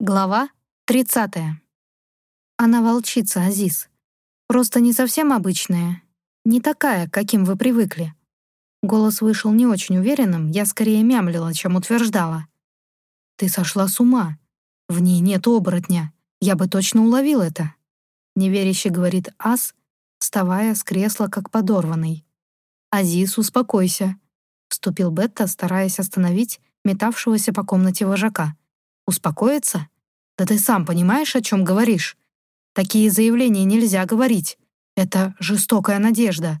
Глава 30. Она волчица, Азиз. Просто не совсем обычная. Не такая, каким вы привыкли. Голос вышел не очень уверенным, я скорее мямлила, чем утверждала. «Ты сошла с ума. В ней нет оборотня. Я бы точно уловил это», — неверяще говорит Ас, вставая с кресла, как подорванный. «Азиз, успокойся», — вступил Бетта, стараясь остановить метавшегося по комнате вожака. Успокоиться? Да ты сам понимаешь, о чем говоришь. Такие заявления нельзя говорить. Это жестокая надежда.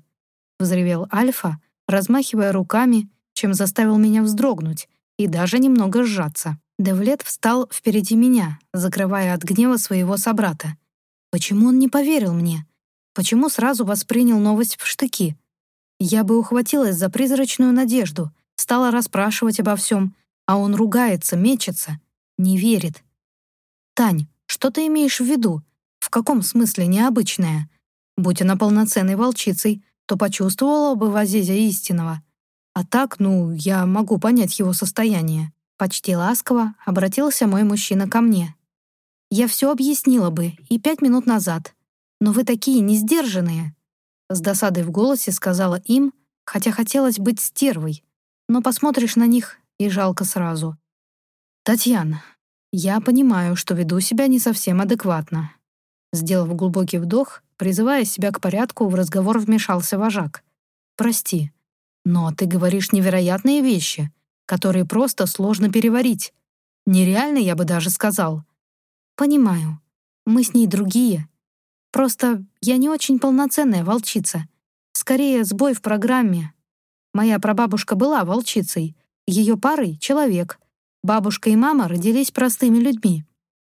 Взревел Альфа, размахивая руками, чем заставил меня вздрогнуть и даже немного сжаться. Девлет встал впереди меня, закрывая от гнева своего собрата. Почему он не поверил мне? Почему сразу воспринял новость в штыки? Я бы ухватилась за призрачную надежду, стала расспрашивать обо всем, а он ругается, мечется. Не верит. Тань, что ты имеешь в виду? В каком смысле необычная? Будь она полноценной волчицей, то почувствовала бы в Азизе истинного. А так, ну, я могу понять его состояние. Почти ласково обратился мой мужчина ко мне. Я все объяснила бы и пять минут назад. Но вы такие несдержанные. С досадой в голосе сказала им, хотя хотелось быть стервой. Но посмотришь на них, и жалко сразу. «Татьяна, я понимаю, что веду себя не совсем адекватно». Сделав глубокий вдох, призывая себя к порядку, в разговор вмешался вожак. «Прости, но ты говоришь невероятные вещи, которые просто сложно переварить. Нереально, я бы даже сказал». «Понимаю. Мы с ней другие. Просто я не очень полноценная волчица. Скорее, сбой в программе. Моя прабабушка была волчицей, ее парой — человек — Бабушка и мама родились простыми людьми.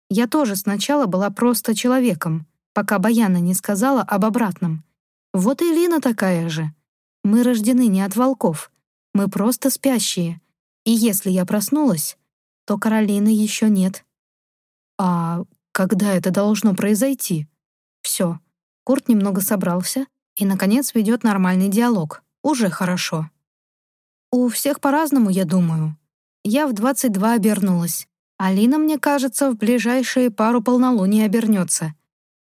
Я тоже сначала была просто человеком, пока Баяна не сказала об обратном. Вот и Лина такая же. Мы рождены не от волков, мы просто спящие. И если я проснулась, то Каролины еще нет. А когда это должно произойти? Все. Курт немного собрался и, наконец, ведет нормальный диалог. Уже хорошо. У всех по-разному, я думаю. Я в 22 обернулась. Алина, мне кажется, в ближайшие пару полнолуний обернется.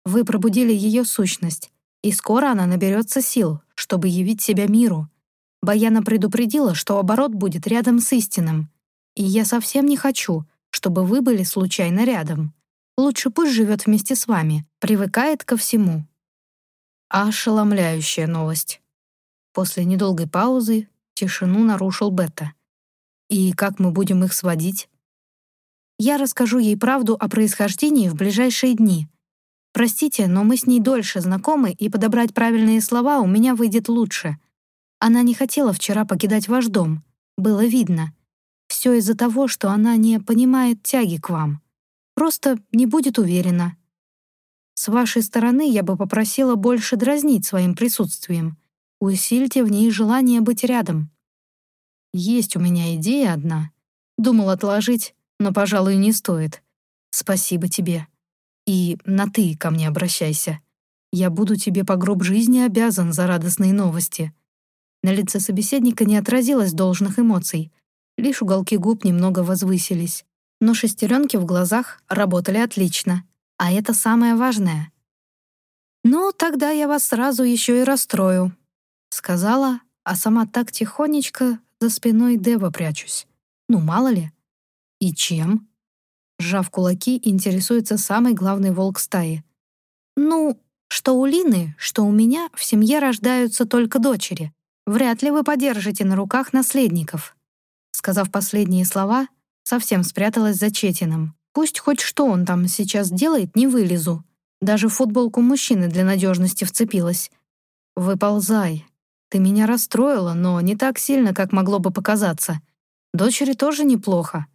Вы пробудили ее сущность, и скоро она наберется сил, чтобы явить себя миру. Баяна предупредила, что оборот будет рядом с истинным. И я совсем не хочу, чтобы вы были случайно рядом. Лучше пусть живет вместе с вами, привыкает ко всему. Ошеломляющая новость. После недолгой паузы тишину нарушил Бетта. И как мы будем их сводить? Я расскажу ей правду о происхождении в ближайшие дни. Простите, но мы с ней дольше знакомы, и подобрать правильные слова у меня выйдет лучше. Она не хотела вчера покидать ваш дом. Было видно. Все из-за того, что она не понимает тяги к вам. Просто не будет уверена. С вашей стороны я бы попросила больше дразнить своим присутствием. Усильте в ней желание быть рядом. Есть у меня идея одна. Думал отложить, но, пожалуй, не стоит. Спасибо тебе. И на «ты» ко мне обращайся. Я буду тебе по гроб жизни обязан за радостные новости». На лице собеседника не отразилось должных эмоций. Лишь уголки губ немного возвысились. Но шестеренки в глазах работали отлично. А это самое важное. «Ну, тогда я вас сразу еще и расстрою», — сказала, а сама так тихонечко за спиной Дева прячусь. Ну, мало ли. И чем? Сжав кулаки, интересуется самый главный волк стаи. Ну, что у Лины, что у меня в семье рождаются только дочери. Вряд ли вы подержите на руках наследников. Сказав последние слова, совсем спряталась за Четиным. Пусть хоть что он там сейчас делает, не вылезу. Даже в футболку мужчины для надежности вцепилась. «Выползай», ты меня расстроила, но не так сильно, как могло бы показаться. Дочери тоже неплохо.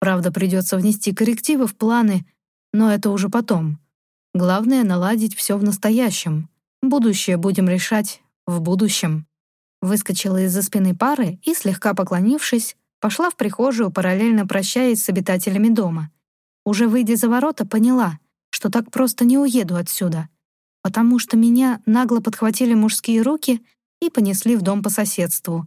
Правда, придется внести коррективы в планы, но это уже потом. Главное — наладить все в настоящем. Будущее будем решать в будущем. Выскочила из-за спины пары и, слегка поклонившись, пошла в прихожую, параллельно прощаясь с обитателями дома. Уже выйдя за ворота, поняла, что так просто не уеду отсюда, потому что меня нагло подхватили мужские руки и понесли в дом по соседству.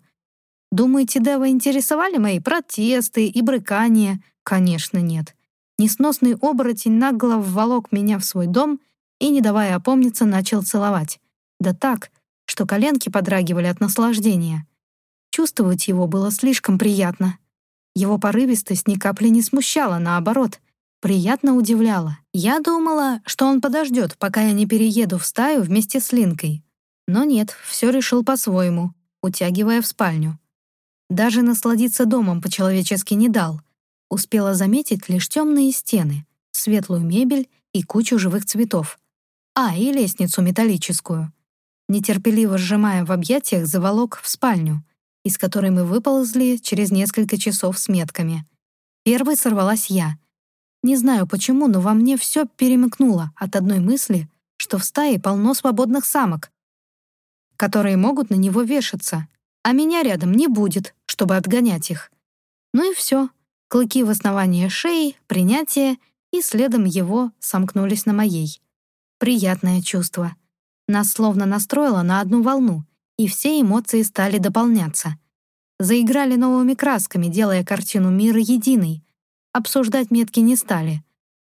Думаете, Дева интересовали мои протесты и брыкания? Конечно, нет. несносный оборотень нагло вволок меня в свой дом и, не давая опомниться, начал целовать. Да так, что коленки подрагивали от наслаждения. Чувствовать его было слишком приятно. Его порывистость ни капли не смущала, наоборот, приятно удивляла. Я думала, что он подождет, пока я не перееду в стаю вместе с Линкой. Но нет, все решил по-своему, утягивая в спальню. Даже насладиться домом по-человечески не дал. Успела заметить лишь темные стены, светлую мебель и кучу живых цветов. А, и лестницу металлическую. Нетерпеливо сжимая в объятиях, заволок в спальню, из которой мы выползли через несколько часов с метками. Первой сорвалась я. Не знаю почему, но во мне все перемыкнуло от одной мысли, что в стае полно свободных самок, которые могут на него вешаться, а меня рядом не будет, чтобы отгонять их. Ну и все. Клыки в основании шеи, принятие, и следом его сомкнулись на моей. Приятное чувство. Нас словно настроило на одну волну, и все эмоции стали дополняться. Заиграли новыми красками, делая картину мира единой. Обсуждать метки не стали.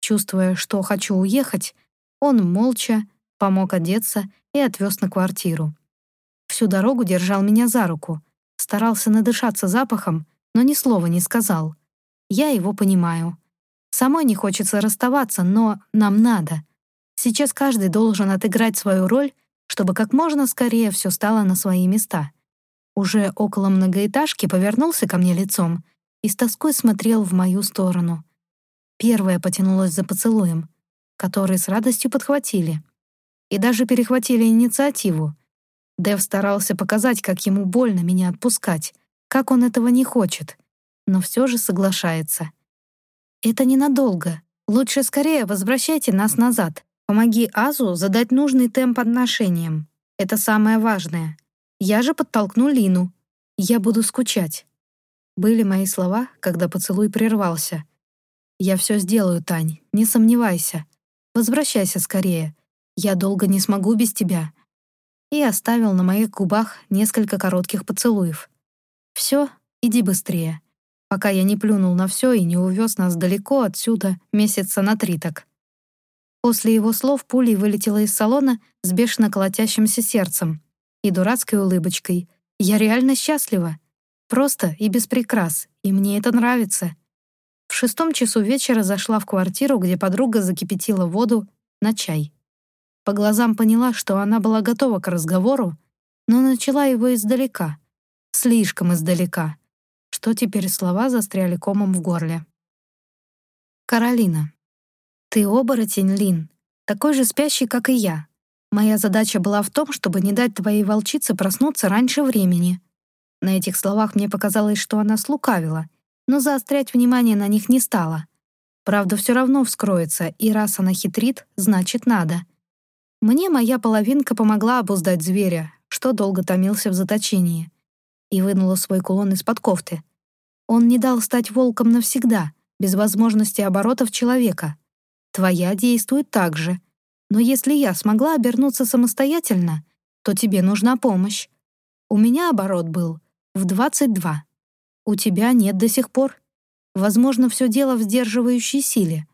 Чувствуя, что хочу уехать, он молча помог одеться и отвез на квартиру. Всю дорогу держал меня за руку, старался надышаться запахом, но ни слова не сказал. Я его понимаю. Самой не хочется расставаться, но нам надо. Сейчас каждый должен отыграть свою роль, чтобы как можно скорее все стало на свои места. Уже около многоэтажки повернулся ко мне лицом и с тоской смотрел в мою сторону. Первая потянулась за поцелуем, который с радостью подхватили. И даже перехватили инициативу, Дэв старался показать, как ему больно меня отпускать, как он этого не хочет, но все же соглашается. «Это ненадолго. Лучше скорее возвращайте нас назад. Помоги Азу задать нужный темп отношениям. Это самое важное. Я же подтолкну Лину. Я буду скучать». Были мои слова, когда поцелуй прервался. «Я все сделаю, Тань, не сомневайся. Возвращайся скорее. Я долго не смогу без тебя и оставил на моих губах несколько коротких поцелуев. «Все, иди быстрее», пока я не плюнул на все и не увез нас далеко отсюда месяца на три так. После его слов пулей вылетела из салона с бешено колотящимся сердцем и дурацкой улыбочкой. «Я реально счастлива. Просто и без прикрас, и мне это нравится». В шестом часу вечера зашла в квартиру, где подруга закипятила воду на чай. По глазам поняла, что она была готова к разговору, но начала его издалека. Слишком издалека. Что теперь слова застряли комом в горле. Каролина. «Ты оборотень, Лин, такой же спящий, как и я. Моя задача была в том, чтобы не дать твоей волчице проснуться раньше времени». На этих словах мне показалось, что она слукавила, но заострять внимание на них не стала. Правда все равно вскроется, и раз она хитрит, значит надо. Мне моя половинка помогла обуздать зверя, что долго томился в заточении, и вынула свой кулон из-под кофты. Он не дал стать волком навсегда, без возможности оборотов человека. Твоя действует так же. Но если я смогла обернуться самостоятельно, то тебе нужна помощь. У меня оборот был в 22. У тебя нет до сих пор. Возможно, все дело в сдерживающей силе.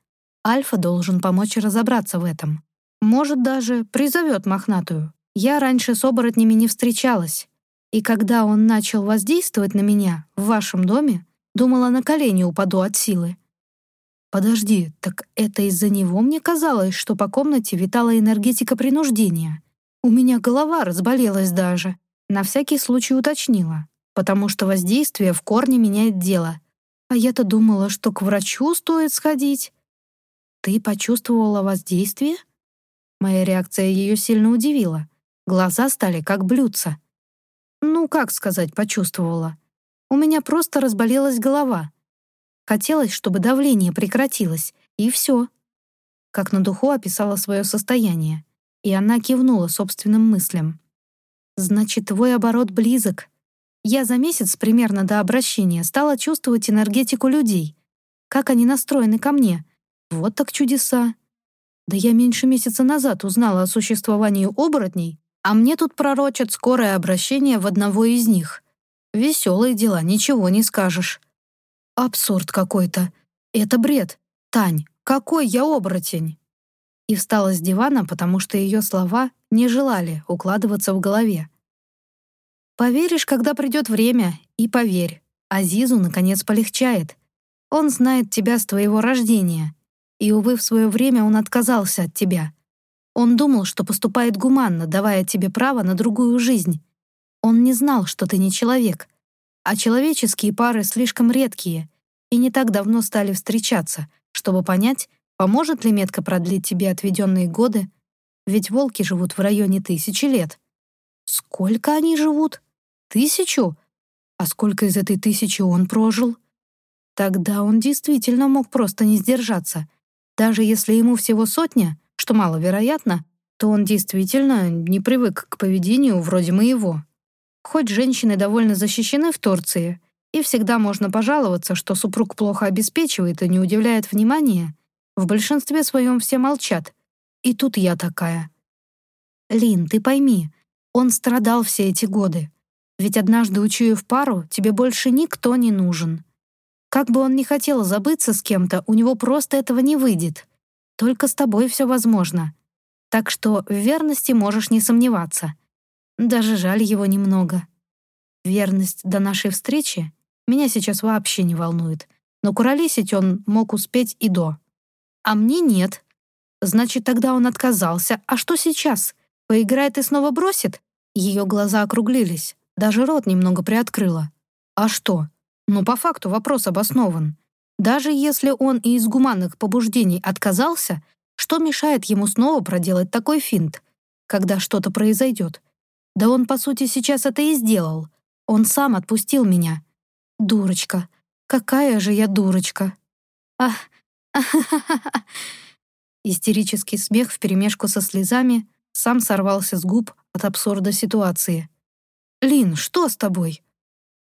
Альфа должен помочь разобраться в этом. Может, даже призовет мохнатую. Я раньше с оборотнями не встречалась. И когда он начал воздействовать на меня в вашем доме, думала, на колени упаду от силы. Подожди, так это из-за него мне казалось, что по комнате витала энергетика принуждения. У меня голова разболелась даже. На всякий случай уточнила, потому что воздействие в корне меняет дело. А я-то думала, что к врачу стоит сходить. Ты почувствовала воздействие? Моя реакция ее сильно удивила. Глаза стали как блюдца. Ну, как сказать, почувствовала. У меня просто разболелась голова. Хотелось, чтобы давление прекратилось, и все. Как на духу описала свое состояние, и она кивнула собственным мыслям. «Значит, твой оборот близок. Я за месяц примерно до обращения стала чувствовать энергетику людей, как они настроены ко мне. Вот так чудеса. Да я меньше месяца назад узнала о существовании оборотней, а мне тут пророчат скорое обращение в одного из них. Веселые дела, ничего не скажешь. Абсурд какой-то. Это бред. «Тань, какой я оборотень!» И встала с дивана, потому что ее слова не желали укладываться в голове. «Поверишь, когда придет время, и поверь, Азизу наконец полегчает. Он знает тебя с твоего рождения, и, увы, в свое время он отказался от тебя. Он думал, что поступает гуманно, давая тебе право на другую жизнь. Он не знал, что ты не человек, а человеческие пары слишком редкие и не так давно стали встречаться, чтобы понять, Поможет ли метка продлить тебе отведенные годы? Ведь волки живут в районе тысячи лет. Сколько они живут? Тысячу? А сколько из этой тысячи он прожил? Тогда он действительно мог просто не сдержаться. Даже если ему всего сотня, что маловероятно, то он действительно не привык к поведению вроде моего. Хоть женщины довольно защищены в Турции, и всегда можно пожаловаться, что супруг плохо обеспечивает и не удивляет внимания, в большинстве своем все молчат. И тут я такая. Лин, ты пойми, он страдал все эти годы. Ведь однажды, учуяв пару, тебе больше никто не нужен. Как бы он ни хотел забыться с кем-то, у него просто этого не выйдет. Только с тобой все возможно. Так что в верности можешь не сомневаться. Даже жаль его немного. Верность до нашей встречи меня сейчас вообще не волнует, но куролесить он мог успеть и до. А мне нет. Значит, тогда он отказался. А что сейчас? Поиграет и снова бросит? Ее глаза округлились. Даже рот немного приоткрыла. А что? Ну, по факту вопрос обоснован. Даже если он и из гуманных побуждений отказался, что мешает ему снова проделать такой финт, когда что-то произойдет? Да он, по сути, сейчас это и сделал. Он сам отпустил меня. Дурочка. Какая же я дурочка. Ах, Истерический смех вперемешку со слезами сам сорвался с губ от абсурда ситуации. «Лин, что с тобой?»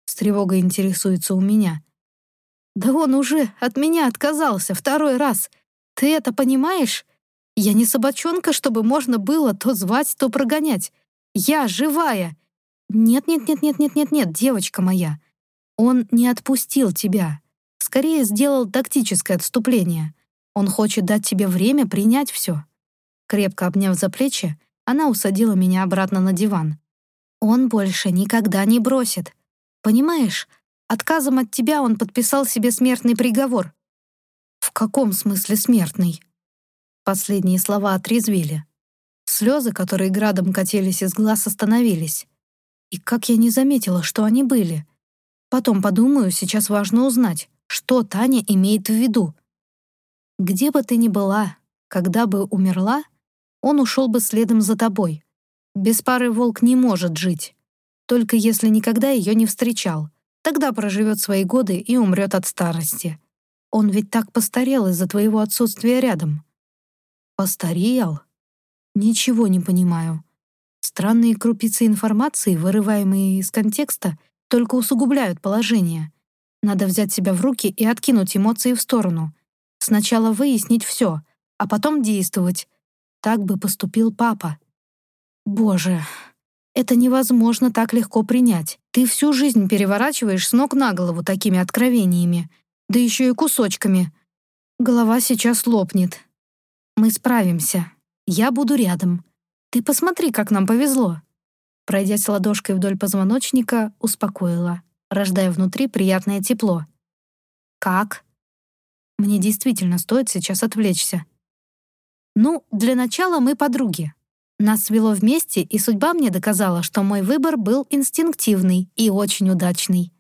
С тревогой интересуется у меня. «Да он уже от меня отказался второй раз. Ты это понимаешь? Я не собачонка, чтобы можно было то звать, то прогонять. Я живая. Нет-нет-нет-нет-нет-нет-нет, девочка моя. Он не отпустил тебя скорее сделал тактическое отступление. Он хочет дать тебе время принять все. Крепко обняв за плечи, она усадила меня обратно на диван. Он больше никогда не бросит. Понимаешь, отказом от тебя он подписал себе смертный приговор. В каком смысле смертный? Последние слова отрезвили. Слезы, которые градом катились из глаз, остановились. И как я не заметила, что они были. Потом подумаю, сейчас важно узнать. Что Таня имеет в виду? Где бы ты ни была, когда бы умерла, он ушел бы следом за тобой. Без пары волк не может жить. Только если никогда ее не встречал. Тогда проживет свои годы и умрет от старости. Он ведь так постарел из-за твоего отсутствия рядом. Постарел? Ничего не понимаю. Странные крупицы информации, вырываемые из контекста, только усугубляют положение. Надо взять себя в руки и откинуть эмоции в сторону. Сначала выяснить все, а потом действовать. Так бы поступил папа. Боже, это невозможно так легко принять. Ты всю жизнь переворачиваешь с ног на голову такими откровениями, да еще и кусочками. Голова сейчас лопнет. Мы справимся. Я буду рядом. Ты посмотри, как нам повезло. Пройдясь ладошкой вдоль позвоночника, успокоила рождая внутри приятное тепло. «Как?» Мне действительно стоит сейчас отвлечься. Ну, для начала мы подруги. Нас свело вместе, и судьба мне доказала, что мой выбор был инстинктивный и очень удачный.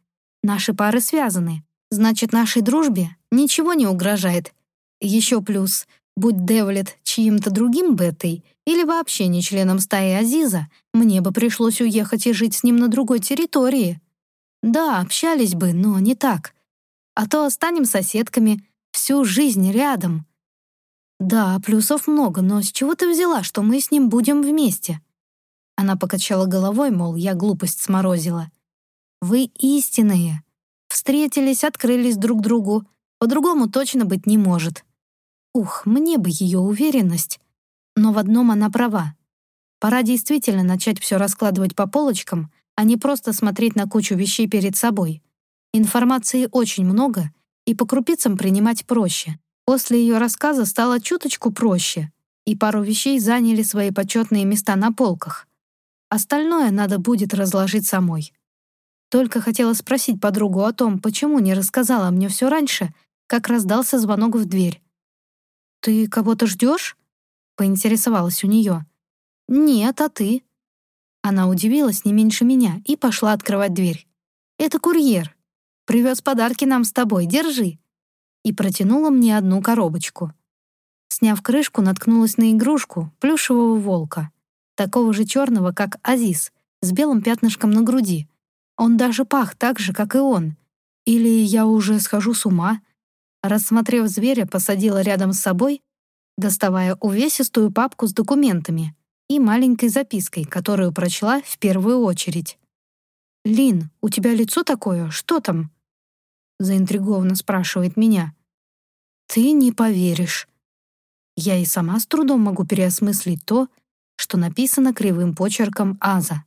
Наши пары связаны. Значит, нашей дружбе ничего не угрожает. Еще плюс, будь Девлет чьим-то другим бетой или вообще не членом стаи Азиза, мне бы пришлось уехать и жить с ним на другой территории. Да, общались бы, но не так. А то станем соседками, всю жизнь рядом. Да, плюсов много, но с чего ты взяла, что мы с ним будем вместе? Она покачала головой, мол, я глупость сморозила. Вы истинные. Встретились, открылись друг другу. По-другому точно быть не может. Ух, мне бы ее уверенность. Но в одном она права. Пора действительно начать все раскладывать по полочкам, а не просто смотреть на кучу вещей перед собой. Информации очень много, и по крупицам принимать проще. После ее рассказа стало чуточку проще, и пару вещей заняли свои почетные места на полках. Остальное надо будет разложить самой. Только хотела спросить подругу о том, почему не рассказала мне все раньше, как раздался звонок в дверь. «Ты кого-то ждешь?» — поинтересовалась у нее. «Нет, а ты?» Она удивилась не меньше меня и пошла открывать дверь. «Это курьер. Привез подарки нам с тобой, держи!» И протянула мне одну коробочку. Сняв крышку, наткнулась на игрушку плюшевого волка, такого же черного, как Азиз, с белым пятнышком на груди. Он даже пах так же, как и он. Или я уже схожу с ума? Рассмотрев зверя, посадила рядом с собой, доставая увесистую папку с документами и маленькой запиской, которую прочла в первую очередь. «Лин, у тебя лицо такое, что там?» заинтригованно спрашивает меня. «Ты не поверишь». Я и сама с трудом могу переосмыслить то, что написано кривым почерком Аза.